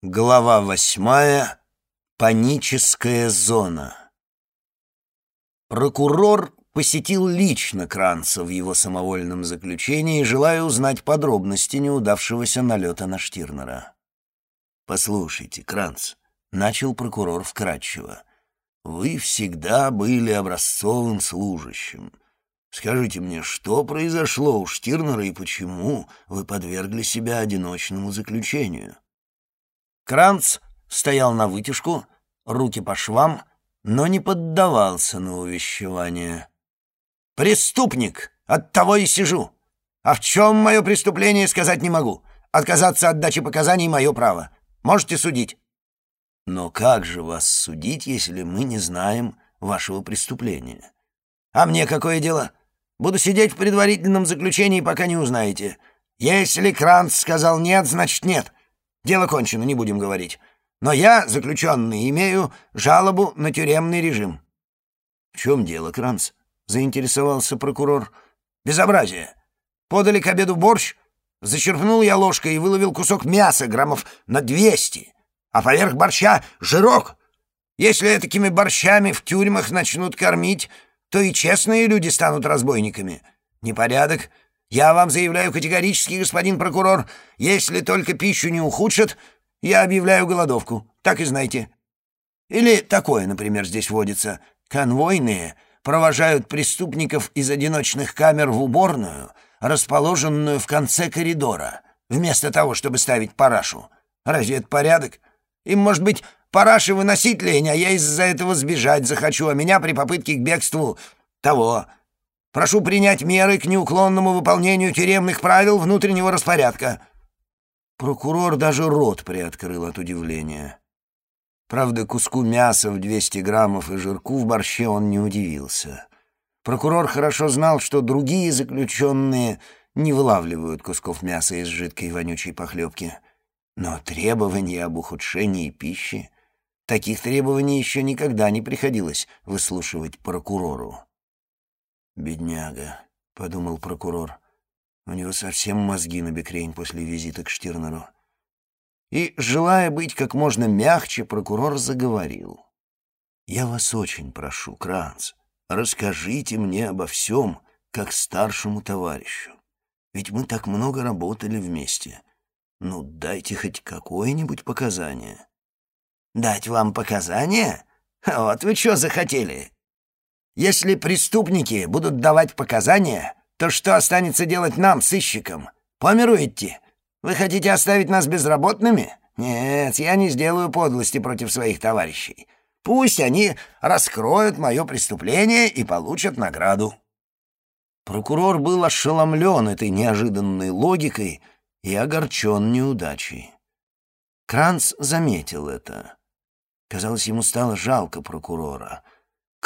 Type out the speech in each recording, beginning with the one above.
Глава восьмая. Паническая зона. Прокурор посетил лично Кранца в его самовольном заключении, желая узнать подробности неудавшегося налета на Штирнера. «Послушайте, Кранц», — начал прокурор вкратчиво, — «вы всегда были образцовым служащим. Скажите мне, что произошло у Штирнера и почему вы подвергли себя одиночному заключению?» Кранц стоял на вытяжку, руки по швам, но не поддавался на увещевание. «Преступник! Оттого и сижу! А в чем мое преступление, сказать не могу. Отказаться от дачи показаний — мое право. Можете судить». «Но как же вас судить, если мы не знаем вашего преступления?» «А мне какое дело? Буду сидеть в предварительном заключении, пока не узнаете. Если Кранц сказал нет, значит нет. Дело кончено, не будем говорить. Но я, заключенный, имею жалобу на тюремный режим». «В чем дело, Кранц?» — заинтересовался прокурор. «Безобразие. Подали к обеду борщ, зачерпнул я ложкой и выловил кусок мяса граммов на двести, а поверх борща — жирок. Если такими борщами в тюрьмах начнут кормить, то и честные люди станут разбойниками. Непорядок, я вам заявляю категорически, господин прокурор, если только пищу не ухудшат, я объявляю голодовку. Так и знайте. Или такое, например, здесь водится. Конвойные провожают преступников из одиночных камер в уборную, расположенную в конце коридора, вместо того, чтобы ставить парашу. Разве это порядок? Им, может быть, параши выносить лень, а я из-за этого сбежать захочу, а меня при попытке к бегству того Прошу принять меры к неуклонному выполнению тюремных правил внутреннего распорядка». Прокурор даже рот приоткрыл от удивления. Правда, куску мяса в 200 граммов и жирку в борще он не удивился. Прокурор хорошо знал, что другие заключенные не вылавливают кусков мяса из жидкой вонючей похлебки. Но требования об ухудшении пищи... Таких требований еще никогда не приходилось выслушивать прокурору. «Бедняга», — подумал прокурор. «У него совсем мозги на бекрень после визита к Штирнеру». И, желая быть как можно мягче, прокурор заговорил. «Я вас очень прошу, Кранц, расскажите мне обо всем, как старшему товарищу. Ведь мы так много работали вместе. Ну, дайте хоть какое-нибудь показание». «Дать вам показания? Вот вы что захотели?» Если преступники будут давать показания, то что останется делать нам, сыщикам? По миру идти? Вы хотите оставить нас безработными? Нет, я не сделаю подлости против своих товарищей. Пусть они раскроют мое преступление и получат награду». Прокурор был ошеломлен этой неожиданной логикой и огорчен неудачей. Кранц заметил это. Казалось, ему стало жалко прокурора —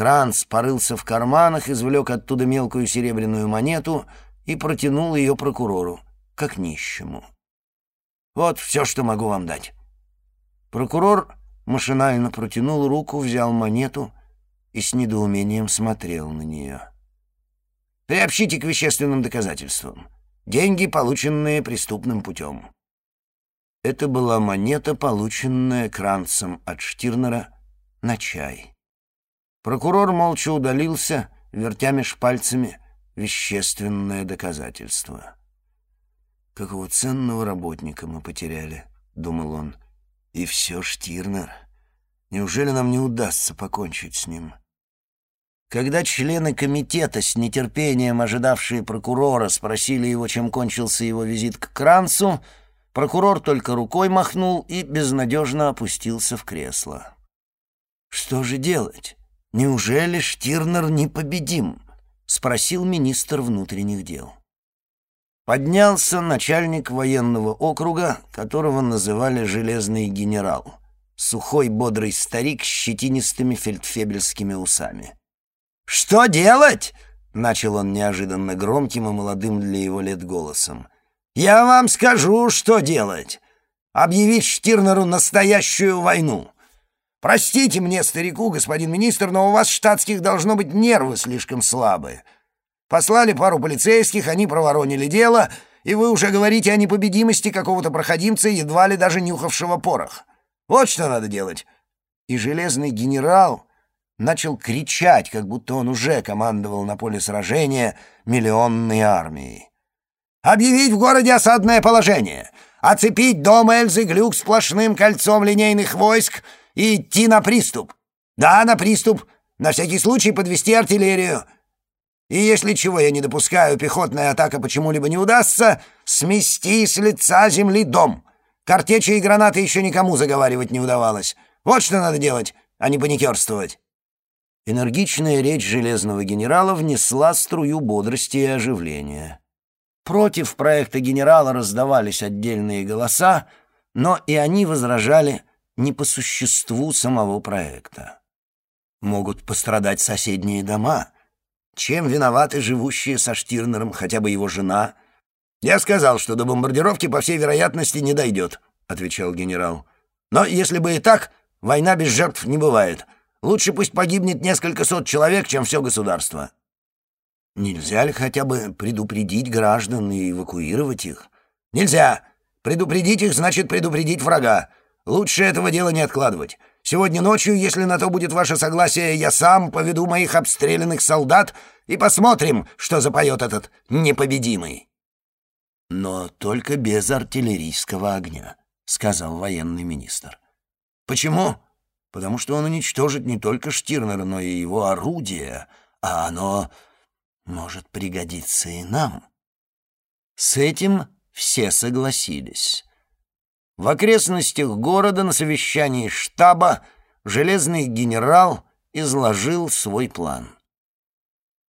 Кранц порылся в карманах, извлек оттуда мелкую серебряную монету и протянул ее прокурору, как нищему. «Вот все, что могу вам дать». Прокурор машинально протянул руку, взял монету и с недоумением смотрел на нее. «Приобщите к вещественным доказательствам. Деньги, полученные преступным путем». Это была монета, полученная Кранцем от Штирнера на чай. Прокурор молча удалился, вертя меж пальцами вещественное доказательство. «Какого ценного работника мы потеряли», — думал он. «И все Штирнер. Неужели нам не удастся покончить с ним?» Когда члены комитета, с нетерпением ожидавшие прокурора, спросили его, чем кончился его визит к Кранцу, прокурор только рукой махнул и безнадежно опустился в кресло. «Что же делать?» «Неужели Штирнер непобедим?» — спросил министр внутренних дел. Поднялся начальник военного округа, которого называли «железный генерал», сухой бодрый старик с щетинистыми фельдфебельскими усами. «Что делать?» — начал он неожиданно громким и молодым для его лет голосом. «Я вам скажу, что делать. Объявить Штирнеру настоящую войну. Простите мне, старику, господин министр, но у вас штатских должно быть нервы слишком слабые. Послали пару полицейских, они проворонили дело, и вы уже говорите о непобедимости какого-то проходимца, едва ли даже нюхавшего порох. Вот что надо делать!» И железный генерал начал кричать, как будто он уже командовал на поле сражения миллионной армией. «Объявить в городе осадное положение! Оцепить дом Эльзы Глюк сплошным кольцом линейных войск и идти на приступ! Да, на приступ! На всякий случай подвести артиллерию!» И если чего я не допускаю, пехотная атака почему-либо не удастся, смести с лица земли дом. Картечи и гранаты еще никому заговаривать не удавалось. Вот что надо делать, а не паникерствовать. Энергичная речь железного генерала внесла струю бодрости и оживления. Против проекта генерала раздавались отдельные голоса, но и они возражали не по существу самого проекта. Могут пострадать соседние дома — чем виноваты живущие со Штирнером, хотя бы его жена? Я сказал, что до бомбардировки, по всей вероятности, не дойдет, — отвечал генерал. Но если бы и так, война без жертв не бывает. Лучше пусть погибнет несколько сот человек, чем все государство. Нельзя ли хотя бы предупредить граждан и эвакуировать их? Нельзя. Предупредить их значит предупредить врага. Лучше этого дела не откладывать. Сегодня ночью, если на то будет ваше согласие, я сам поведу моих обстрелянных солдат и посмотрим, что запоет этот непобедимый». «Но только без артиллерийского огня», — сказал военный министр. «Почему?» «Потому что он уничтожит не только Штирнера, но и его орудие, а оно может пригодиться и нам». С этим все согласились. В окрестностях города на совещании штаба железный генерал изложил свой план.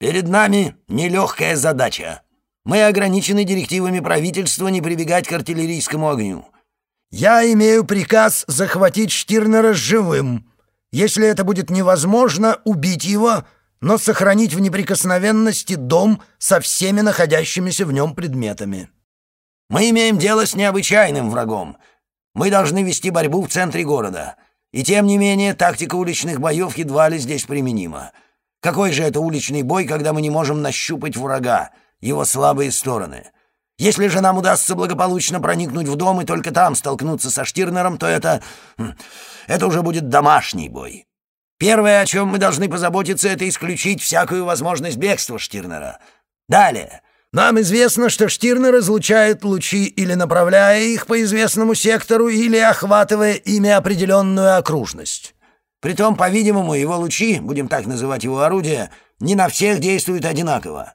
«Перед нами нелегкая задача. Мы ограничены директивами правительства не прибегать к артиллерийскому огню. Я имею приказ захватить Штирнера живым. Если это будет невозможно, убить его, но сохранить в неприкосновенности дом со всеми находящимися в нем предметами. Мы имеем дело с необычайным врагом — мы должны вести борьбу в центре города. И тем не менее, тактика уличных боев едва ли здесь применима. Какой же это уличный бой, когда мы не можем нащупать врага, его слабые стороны? Если же нам удастся благополучно проникнуть в дом и только там столкнуться со Штирнером, то это... Хм, это уже будет домашний бой. Первое, о чем мы должны позаботиться, это исключить всякую возможность бегства Штирнера. Далее. Нам известно, что Штирнер разлучает лучи или направляя их по известному сектору, или охватывая ими определенную окружность. Притом, по-видимому, его лучи, будем так называть его орудия, не на всех действуют одинаково.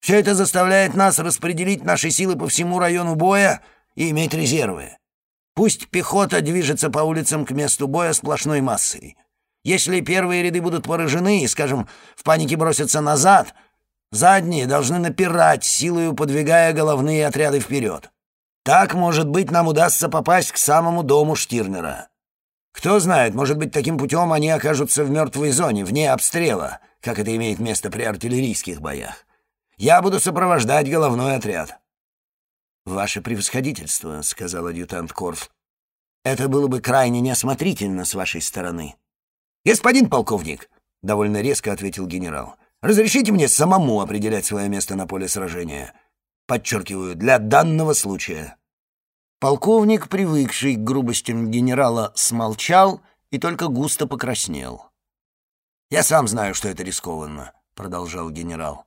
Все это заставляет нас распределить наши силы по всему району боя и иметь резервы. Пусть пехота движется по улицам к месту боя сплошной массой. Если первые ряды будут поражены и, скажем, в панике бросятся назад — Задние должны напирать, силою подвигая головные отряды вперед. Так, может быть, нам удастся попасть к самому дому Штирнера. Кто знает, может быть, таким путем они окажутся в мертвой зоне, вне обстрела, как это имеет место при артиллерийских боях. Я буду сопровождать головной отряд». «Ваше превосходительство», — сказал адъютант Корф. «Это было бы крайне неосмотрительно с вашей стороны». «Господин полковник», — довольно резко ответил генерал, — Разрешите мне самому определять свое место на поле сражения. Подчеркиваю, для данного случая». Полковник, привыкший к грубостям генерала, смолчал и только густо покраснел. «Я сам знаю, что это рискованно», — продолжал генерал.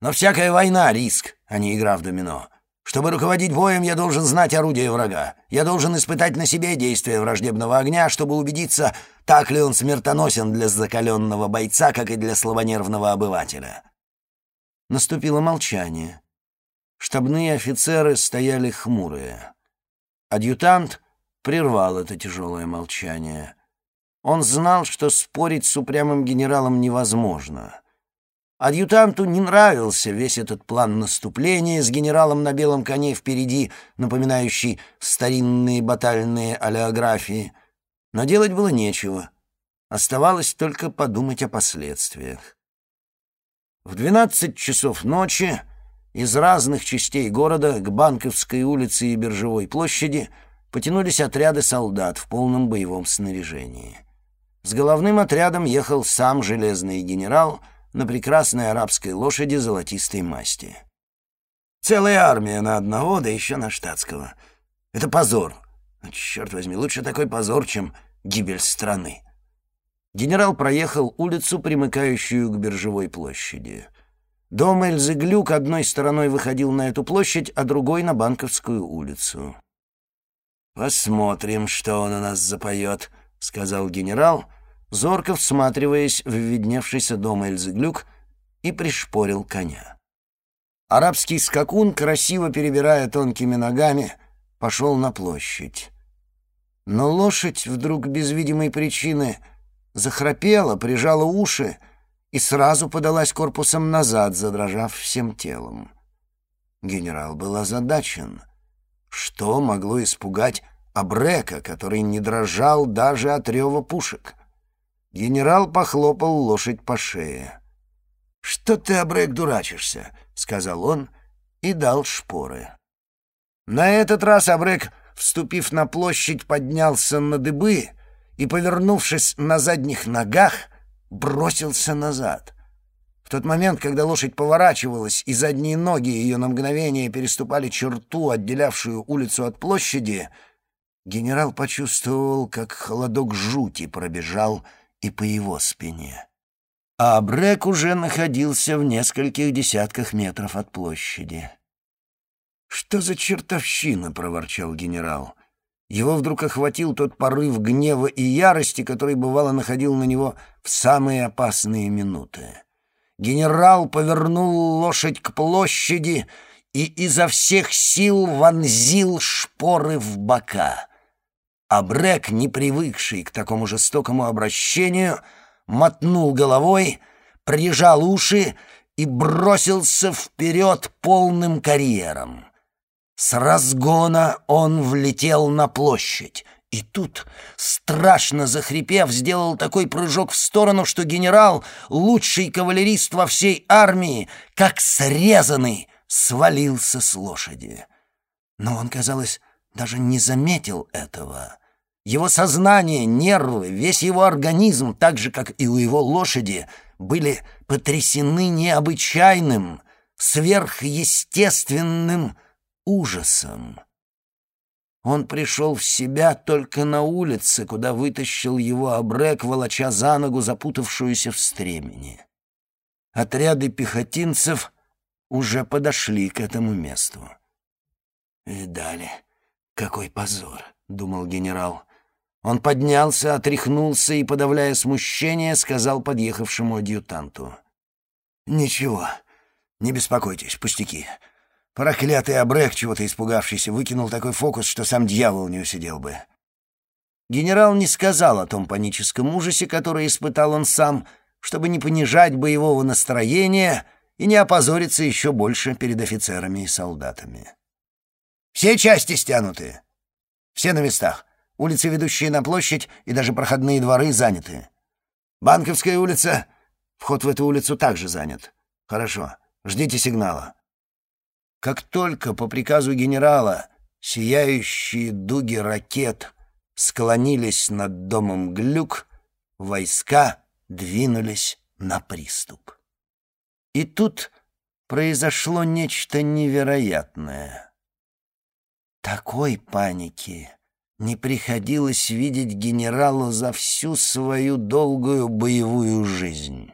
«Но всякая война — риск, а не игра в домино. Чтобы руководить боем, я должен знать орудие врага. Я должен испытать на себе действие враждебного огня, чтобы убедиться, так ли он смертоносен для закаленного бойца, как и для слабонервного обывателя. Наступило молчание. Штабные офицеры стояли хмурые. Адъютант прервал это тяжелое молчание. Он знал, что спорить с упрямым генералом невозможно — Адъютанту не нравился весь этот план наступления с генералом на белом коне впереди, напоминающий старинные батальные олеографии. Но делать было нечего. Оставалось только подумать о последствиях. В двенадцать часов ночи из разных частей города к Банковской улице и Биржевой площади потянулись отряды солдат в полном боевом снаряжении. С головным отрядом ехал сам железный генерал — на прекрасной арабской лошади золотистой масти. Целая армия на одного, да еще на штатского. Это позор. Черт возьми, лучше такой позор, чем гибель страны. Генерал проехал улицу, примыкающую к биржевой площади. Дом Эльзы Глюк одной стороной выходил на эту площадь, а другой — на Банковскую улицу. «Посмотрим, что он у нас запоет», — сказал генерал, зорко всматриваясь в видневшийся дом Эльзы Глюк, и пришпорил коня. Арабский скакун, красиво перебирая тонкими ногами, пошел на площадь. Но лошадь вдруг без видимой причины захрапела, прижала уши и сразу подалась корпусом назад, задрожав всем телом. Генерал был озадачен. Что могло испугать Абрека, который не дрожал даже от рева пушек? Генерал похлопал лошадь по шее. «Что ты, Абрек, дурачишься?» — сказал он и дал шпоры. На этот раз Абрек, вступив на площадь, поднялся на дыбы и, повернувшись на задних ногах, бросился назад. В тот момент, когда лошадь поворачивалась, и задние ноги ее на мгновение переступали черту, отделявшую улицу от площади, генерал почувствовал, как холодок жути пробежал и по его спине а Брек уже находился в нескольких десятках метров от площади. «Что за чертовщина?» — проворчал генерал. Его вдруг охватил тот порыв гнева и ярости, который, бывало, находил на него в самые опасные минуты. Генерал повернул лошадь к площади и изо всех сил вонзил шпоры в бока. А Брек, не привыкший к такому жестокому обращению, — мотнул головой, прижал уши и бросился вперед полным карьером. С разгона он влетел на площадь, и тут, страшно захрипев, сделал такой прыжок в сторону, что генерал, лучший кавалерист во всей армии, как срезанный, свалился с лошади. Но он, казалось, даже не заметил этого. Его сознание, нервы, весь его организм, так же, как и у его лошади, были потрясены необычайным, сверхъестественным ужасом. Он пришел в себя только на улице, куда вытащил его обрек, волоча за ногу запутавшуюся в стремени. Отряды пехотинцев уже подошли к этому месту. «Видали, какой позор!» — думал генерал. Он поднялся, отряхнулся и, подавляя смущение, сказал подъехавшему адъютанту. «Ничего, не беспокойтесь, пустяки. Проклятый Абрех, чего-то испугавшийся, выкинул такой фокус, что сам дьявол не усидел бы». Генерал не сказал о том паническом ужасе, который испытал он сам, чтобы не понижать боевого настроения и не опозориться еще больше перед офицерами и солдатами. «Все части стянуты. Все на местах. Улицы, ведущие на площадь, и даже проходные дворы заняты. Банковская улица... Вход в эту улицу также занят. Хорошо, ждите сигнала. Как только по приказу генерала сияющие дуги ракет склонились над домом Глюк, войска двинулись на приступ. И тут произошло нечто невероятное. Такой паники не приходилось видеть генералу за всю свою долгую боевую жизнь.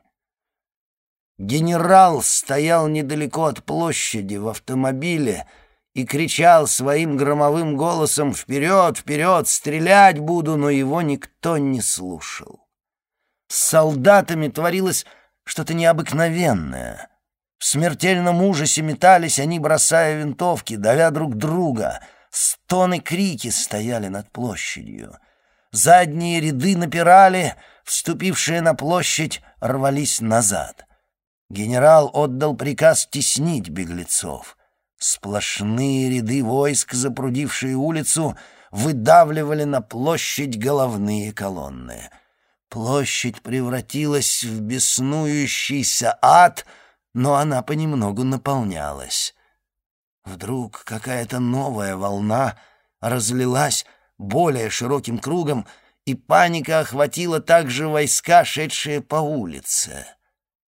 Генерал стоял недалеко от площади в автомобиле и кричал своим громовым голосом «Вперед, вперед, стрелять буду!», но его никто не слушал. С солдатами творилось что-то необыкновенное. В смертельном ужасе метались они, бросая винтовки, давя друг друга — Стоны крики стояли над площадью. Задние ряды напирали, вступившие на площадь рвались назад. Генерал отдал приказ теснить беглецов. Сплошные ряды войск, запрудившие улицу, выдавливали на площадь головные колонны. Площадь превратилась в беснующийся ад, но она понемногу наполнялась. Вдруг какая-то новая волна разлилась более широким кругом, и паника охватила также войска, шедшие по улице.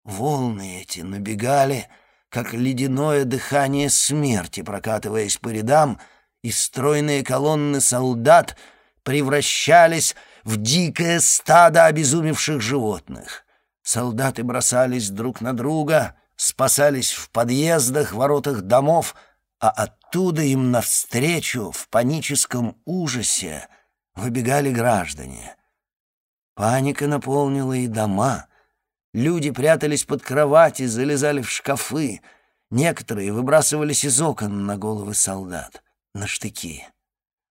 Волны эти набегали, как ледяное дыхание смерти, прокатываясь по рядам, и стройные колонны солдат превращались в дикое стадо обезумевших животных. Солдаты бросались друг на друга, спасались в подъездах, воротах домов, а оттуда им навстречу в паническом ужасе выбегали граждане. Паника наполнила и дома. Люди прятались под кровати, залезали в шкафы. Некоторые выбрасывались из окон на головы солдат, на штыки.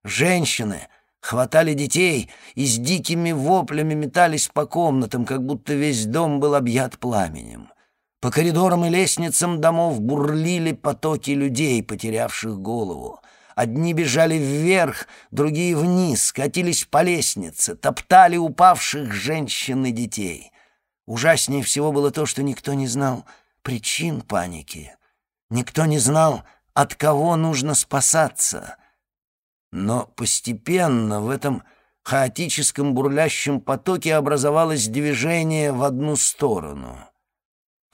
Женщины хватали детей и с дикими воплями метались по комнатам, как будто весь дом был объят пламенем. По коридорам и лестницам домов бурлили потоки людей, потерявших голову. Одни бежали вверх, другие вниз, катились по лестнице, топтали упавших женщин и детей. Ужаснее всего было то, что никто не знал причин паники. Никто не знал, от кого нужно спасаться. Но постепенно в этом хаотическом бурлящем потоке образовалось движение в одну сторону —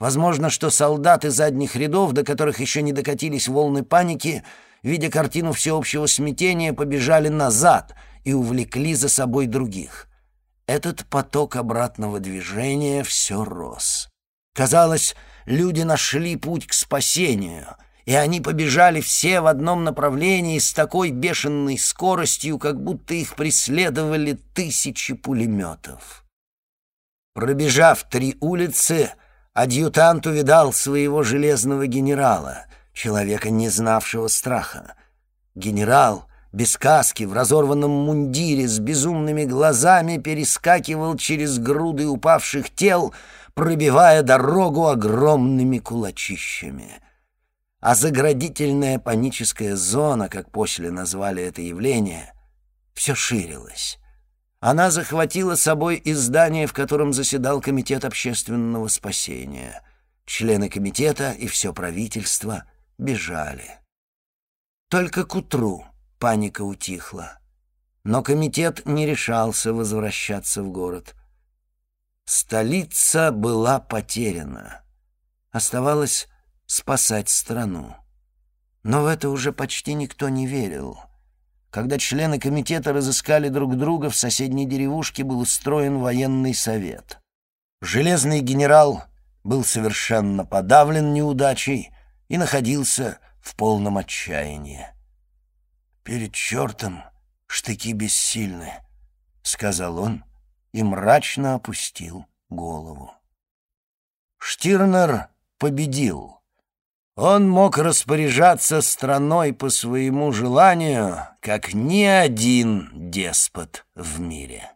Возможно, что солдаты задних рядов, до которых еще не докатились волны паники, видя картину всеобщего смятения, побежали назад и увлекли за собой других. Этот поток обратного движения все рос. Казалось, люди нашли путь к спасению, и они побежали все в одном направлении с такой бешеной скоростью, как будто их преследовали тысячи пулеметов. Пробежав три улицы, адъютант увидал своего железного генерала, человека, не знавшего страха. Генерал, без каски, в разорванном мундире, с безумными глазами перескакивал через груды упавших тел, пробивая дорогу огромными кулачищами. А заградительная паническая зона, как после назвали это явление, все ширилась. Она захватила с собой и здание, в котором заседал Комитет общественного спасения. Члены комитета и все правительство бежали. Только к утру паника утихла. Но комитет не решался возвращаться в город. Столица была потеряна. Оставалось спасать страну. Но в это уже почти никто не верил — когда члены комитета разыскали друг друга, в соседней деревушке был устроен военный совет. Железный генерал был совершенно подавлен неудачей и находился в полном отчаянии. «Перед чертом штыки бессильны», — сказал он и мрачно опустил голову. Штирнер победил. Он мог распоряжаться страной по своему желанию, как ни один деспот в мире.